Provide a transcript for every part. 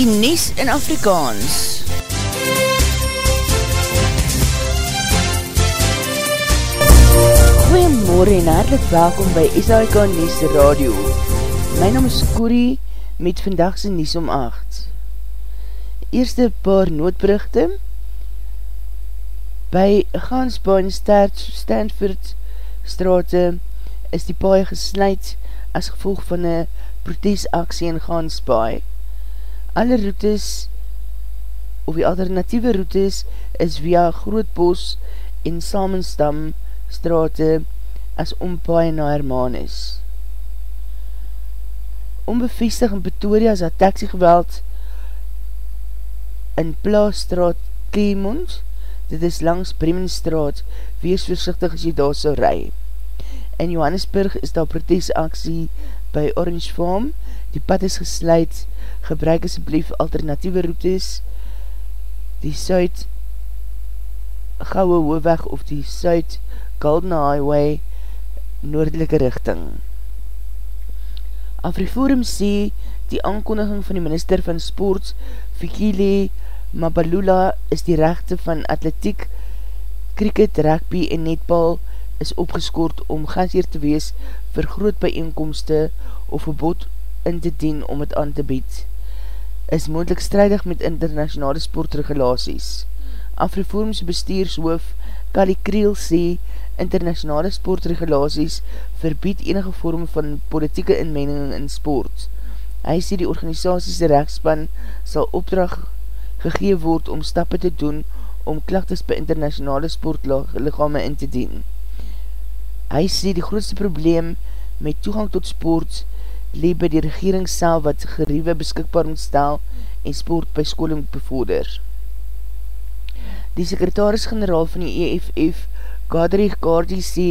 die Nies in Afrikaans. Goeiemorgen en hartelijk welkom by SAIK Nies Radio. My naam is Corrie met vandagse Nies om 8. Eerste paar noodberichte. By Gansbaan Stanford strate is die paai gesluit as gevolg van een protesaksie in Gansbaai. Alle routes of die alternatieve routes is via Grootbos en Samenstam strate as ompaai na Hermanus. Onbevestig in Pretoria is dat taxigeweld in Plaasstraat Clemond, dit is langs Bremenstraat, wees voorzichtig as jy daar sal rij. In Johannesburg is daar protesaksie by Orange Farm, die pad is gesluit, gebruik asblief alternatieve routes, die Suid Gouwe Hoofweg of die Suid Golden Highway noordelike richting. Afriforum sê die aankondiging van die minister van sport Fikile Mabalula is die rechte van atletiek, cricket, rugby en netbal is opgeskoord om gasheer te wees vir groot bijeenkomste of verbod in te dien om het aan te bied, is moendlik strijdig met internationale sportregulaties. Afriformse bestuurshoof Kali Kriel sê, internationale sportregulaties verbied enige vorm van politieke inmening in sport. Hy sê die organisatiese rechtspan sal opdracht gegee word om stappe te doen om klachtes by internationale sportlichame in te dien. Hy sê die grootste probleem met toegang tot sport lee by die regering sel wat geriewe beskikbaar moet stel en sport by skoling bevorder. Die sekretaris-generaal van die EFF, Gadrich Gardi, sê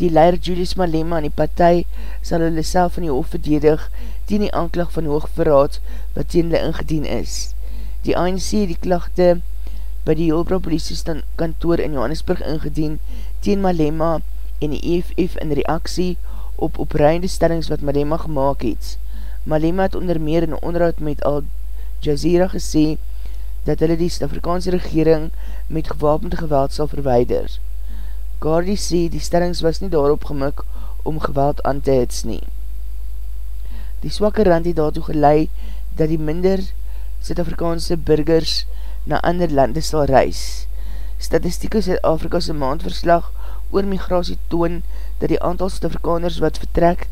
die leier Julius Malema en die partij sal hulle self van die hoofd verdedig teen die aanklag van hoogverraad wat teen hulle ingedien is. Die ANC die klachte by die Hulbra politie kantoor in Johannesburg ingedien teen Malema en die EFF in reaksie op opruinde stellings wat Malema gemaakt het. Malema het onder meer in onderhoud met Al Jazeera gesê dat hulle die Afrikaanse regering met gewapende geweld sal verweider. Gardi sê die stellings was nie daarop gemik om geweld aan te hits nie. Die swakke rand het daartoe gelei dat die minder Zuid-Afrikaanse burgers na ander lande sal reis. Statistieke Zuid-Afrikase maandverslag oor migratie toon dat die aantal Suid-Afrikaners wat vertrek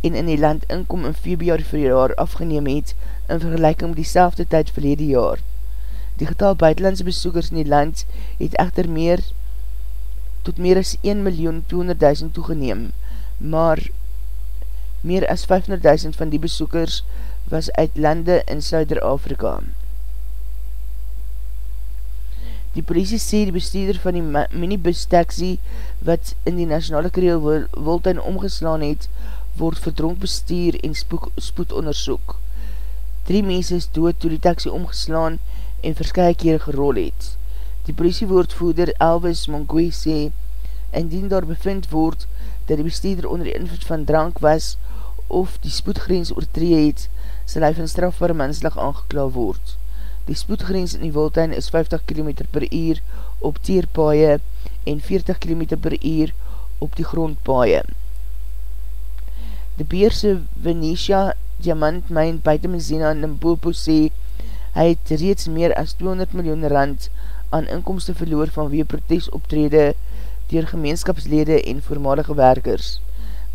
en in die land inkom in februari vir jaar afgeneem het in vergelijking met die selfde tyd verlede jaar. Die getal buitenlandse besoekers in die land het echter meer tot meer as 1.200.000 toegeneem, maar meer as 500.000 van die besoekers was uit lande in Suider-Afrika. Die politie sê die bestuurder van die minibus taxi wat in die nationale kreel Woltuin omgeslaan het, word verdronk bestuur en spoek, spoed onderzoek. Drie mense is dood toe die taxi omgeslaan en verskye keer gerol het. Die politiewoordvoerder Elvis Mongoe sê, indien daar bevind word dat die bestuurder onder die invloed van drank was of die spoedgrens oortree het, sal hy van strafbare menselig aangeklaal word. Die spoedgrens in die Wildtuin is 50 km per uur op teerpaaie en 40 km per uur op die grondpaaie. De Beerse Venetia diamantmijn buiten Mezina in Limpopo sê hy het reeds meer as 200 miljoen rand aan inkomste verloor vanwee protesoptrede dier gemeenskapslede en voormalige werkers.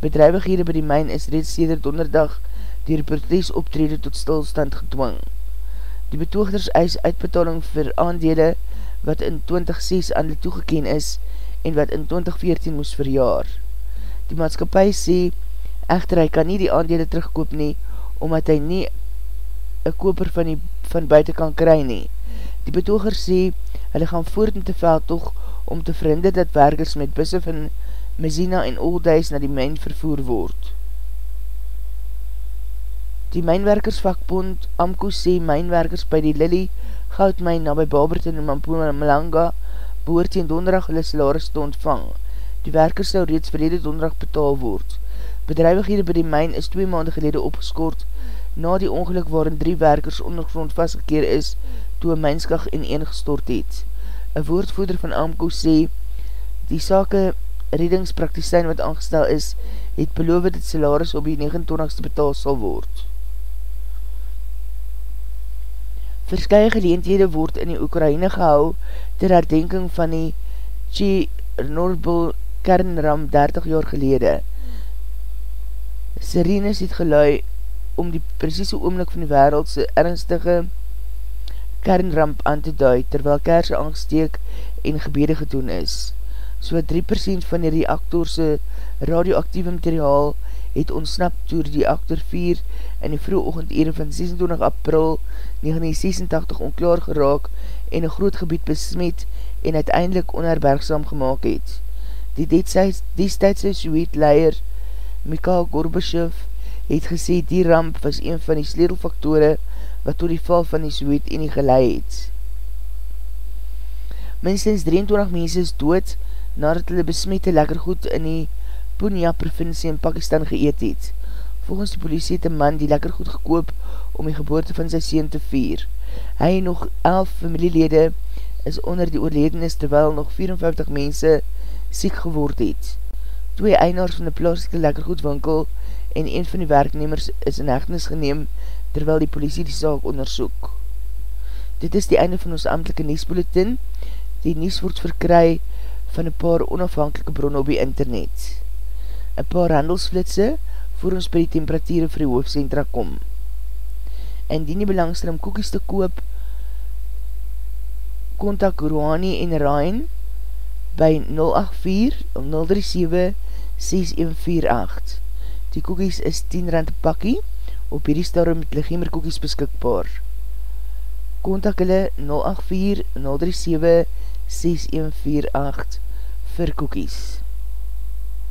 Bedrijvighede by die mijn is reeds sêder donderdag dier protesoptrede tot stilstand gedwong. Die betoogders eis uitbetaling vir aandele wat in 2006 aan die toegeken is en wat in 2014 moes verjaar. Die maatskapie sê echter hy kan nie die aandele terugkoop nie omdat hy nie een koper van, die, van buiten kan kry nie. Die betogers sê hulle gaan voort in te veld toch om te verhinde dat werkers met busse van Mezina en Oldhuis na die mijn vervoer word. Die Mijnwerkersvakbond AMCO sê mijnwerkers by die Lily Goudmijn na by Baberton en Mampuna Malanga behoort teen donderdag hulle salaris te ontvang. Die werkers sal reeds verlede donderdag betaal word. Bedrijvighede by die mijn is twee maande gelede opgeskoord na die ongeluk waarin drie werkers ondergrond vastgekeer is toe een mynskag in een gestort het. Een woordvoeder van AMCO sê, die sake redingspraktisijn wat aangestel is, het beloof dat salaris op die 29ste betaal sal word. Verskye geleendhede word in die Oekraïne gehou ter herdenking van die Chernobyl kernram 30 jaar gelede. Sirenes het gelui om die precieze oomlik van die wereldse ernstige kernramp aan te dui, terwyl kerse angsteek en gebede gedoen is. So 3% van die reaktorse radioactieve materiaal het ontsnap toe die reaktor 4 in die vroege oogend van 26 april 1986 onklaar geraak en een groot gebied besmet en uiteindelik onherbergsam gemaakt het. Die destijdse Sowjet-leier Mikhail Gorbachev het gesê die ramp was een van die sledelfaktore wat door die val van die Sowjet en die gelei het. Minstens 23 mense is dood nadat hulle besmette lekkergoed in die Punya provincie in Pakistan geëet het. Volgens die politie het een man die lekkergoed gekoop om die geboorte van sy sien te vier. Hy en nog 11 familielede is onder die oorledenis terwyl nog 54 mense siek geword het. Twee einaars van die plaaslike lekkergoedwinkel en een van die werknemers is in hechtenis geneem terwyl die politie die saak onderzoek. Dit is die einde van ons amtelike niesbulletin. Die nies word verkry van een paar onafhankelike bron op die internet. Een paar handelsflitse voor ons by die temperatuur vir die hoofdcentra kom. En die nie belangster om koekies te koop, kontak Rouhani en Ryan by 084-037-6148. Die koekies is 10 rand pakkie, op hierdie stadium met legemer koekies beskikbaar. Contact hulle 084-037-6148 vir koekies.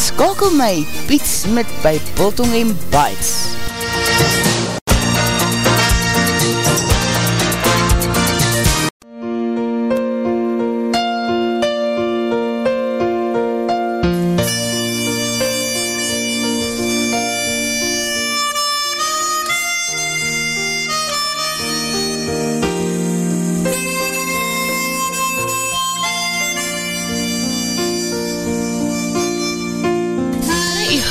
Skakel my Piet Smit by Biltong en Bites.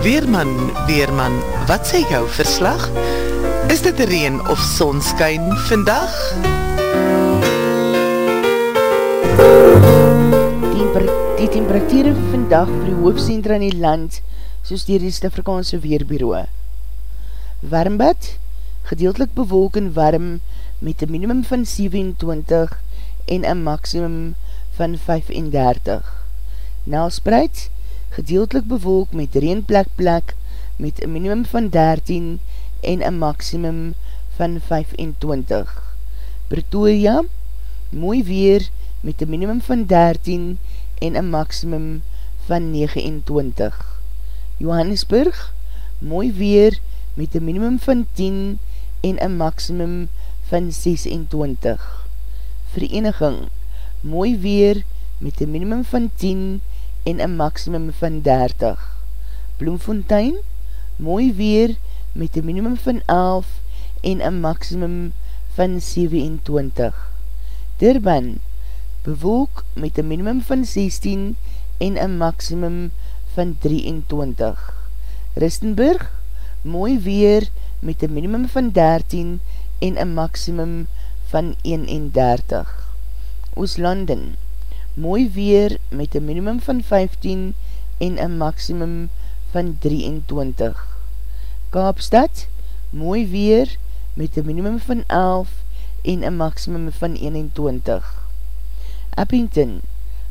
Weerman, Weerman, wat sê jou verslag? Is dit reen of sonskyn vandag? Die temperatuur vandag vir die hoofdcentra in die land, soos dier die Stifrikaanse Weerbureau. Warmbad, gedeeltelik bewolk en warm, met een minimum van 27 en een maximum van 35. Nelspreid, gedeeltelik bewolk met reenplek plek met een minimum van 13 en een maximum van 25. Pretoria, mooi weer met een minimum van 13 en een maximum van 29. Johannesburg, mooi weer met een minimum van 10 en een maximum van 26. Vereniging, mooi weer met een minimum van 10 en en een maximum van 30. Bloemfontein, mooi weer met een minimum van 11 en een maximum van 27. Durban, bewolk met een minimum van 16 en een maximum van 23. Ristenburg, mooi weer met een minimum van 13 en een maximum van 31. Ooslanden, mooi weer met een minimum van 15 en een maximum van 23. Kaapstad, mooi weer met een minimum van 11 en een maximum van 21. Abington,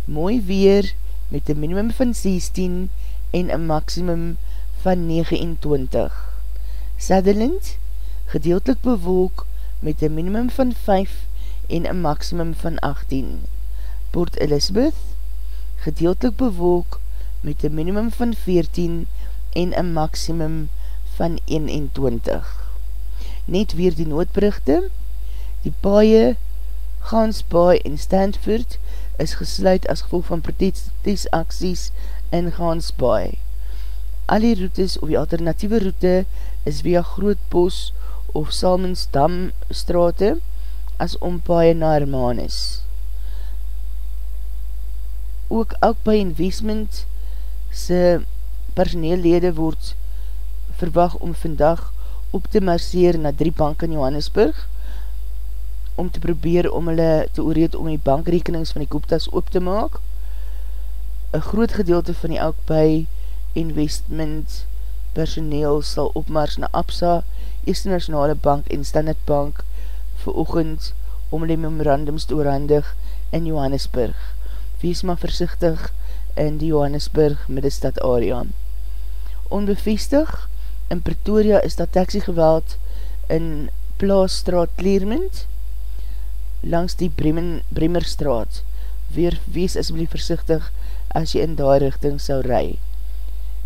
mooi weer met een minimum van 16 en een maximum van 29. Sutherland, gedeeltelik bewolk met een minimum van 5 en een maximum van 18. Port Elizabeth, gedeeltelik bewolk met een minimum van 14 en een maximum van 21. Net weer die noodberichte, die paaie, Gansbaai en Stanford is gesluit as gevolg van protestacties in Gansbaai. Al die routes of die alternatieve route is via Grootbos of Salmonsdam strate as ompaaie na Hermanus. Ook Alkby Investment se personeellede word verwag om vandag op te marseer na drie bank in Johannesburg om te probeer om hulle te oorreed om die bankrekenings van die kooptas op te maak. Een groot gedeelte van die Alkby Investment personeel sal opmars na APSA, Eerste Nationale Bank en Standard Bank vir oogend om die memorandums te oorhandig in Johannesburg. Wees maar versichtig in die Johannesburg middestad area. Onbevestig, in Pretoria is dat taxi geweld in Plaasstraat Kleermond langs die Bremen, Bremerstraat. Weer wees asblief versichtig as jy in daai richting sou ry.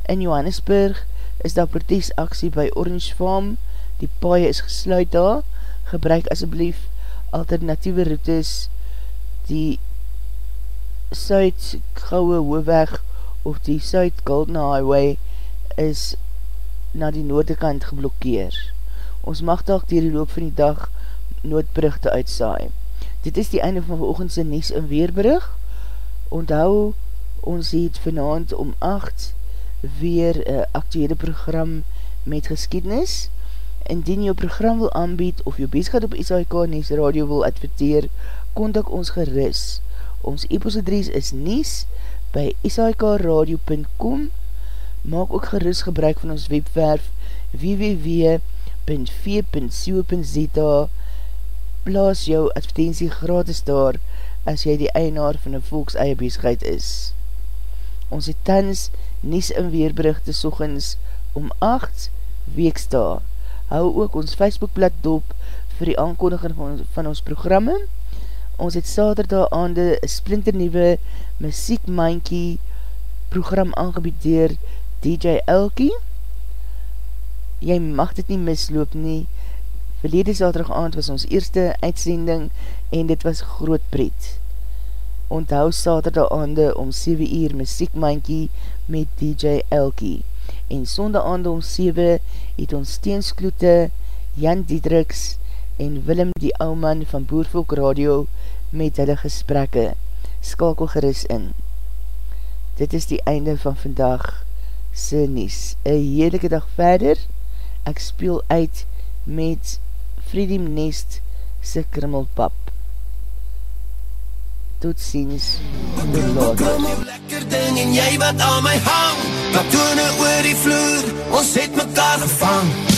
In Johannesburg is daar protesaksie by Orange Farm, die paie is gesluit daar, gebruik asblief alternatieve routes, die Suid-Gouwe Hoofweg of die Suid-Golden Highway is na die noordekant geblokkeer. Ons mag dalk dier die loop van die dag noodbrugte uitsaai. Dit is die einde van veroogendse Nies en Weerbrug. Onthou, ons het vanavond om 8 weer een actuele program met geskiednis. Indien jou program wil aanbied of jou beeskad op SAIK Nies Radio wil adverteer, kontak ons geris. Ons e-post adres is nies by sikradio.com Maak ook geris gebruik van ons webwerf www.v.co.za Plaas jou advertentie gratis daar as jy die eienaar van een volks eie bescheid is. Ons het tans nies en weerberichte soegens om 8 weeksta. Hou ook ons Facebookblad dop vir die aankondiging van, van ons programme. Ons het saterdag aande splinternieuwe muziekmankie program aangebied DJ Elkie. Jy mag dit nie misloop nie. Verlede saterdag aand was ons eerste uitsending en dit was groot pret. Onthou saterdag aande om 7 uur muziekmankie met DJ Elkie. En sonde aande om 7 het ons steenskloete Jan Diedriks en Willem die ouman van Boervolk Radio met hulle gesprekke. Skakel geris in. Dit is die einde van vandag se nies. Een heerlijke dag verder. Ek speel uit met Freedom Nest se krummelpap. Tot ziens. Op lekker ding en jy wat aan my hang. Patrone oor die vloer, ons het mekaar gevang.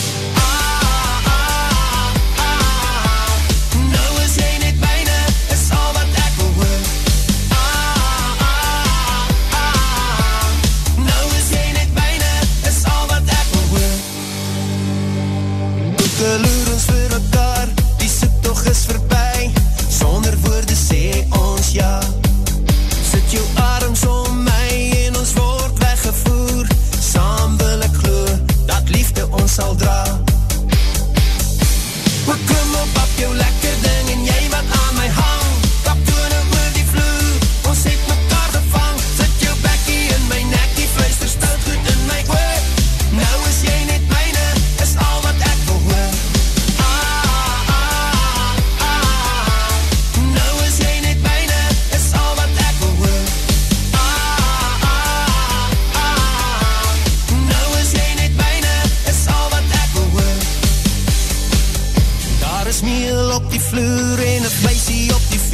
Stuur het na die